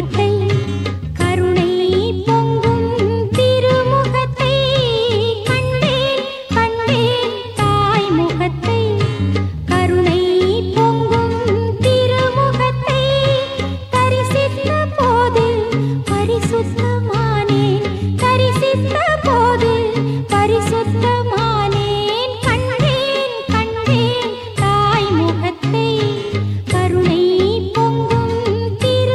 முகத்தை கருணை பொங்கும் திருமுகத்தை. கண்டேன் கண்டேன் தாய் முகத்தை கருணை பொங்கும் திருமுகத்தை. தரிசித்த போதில் பரிசுத்தமானேன். தரிசித்த போதில்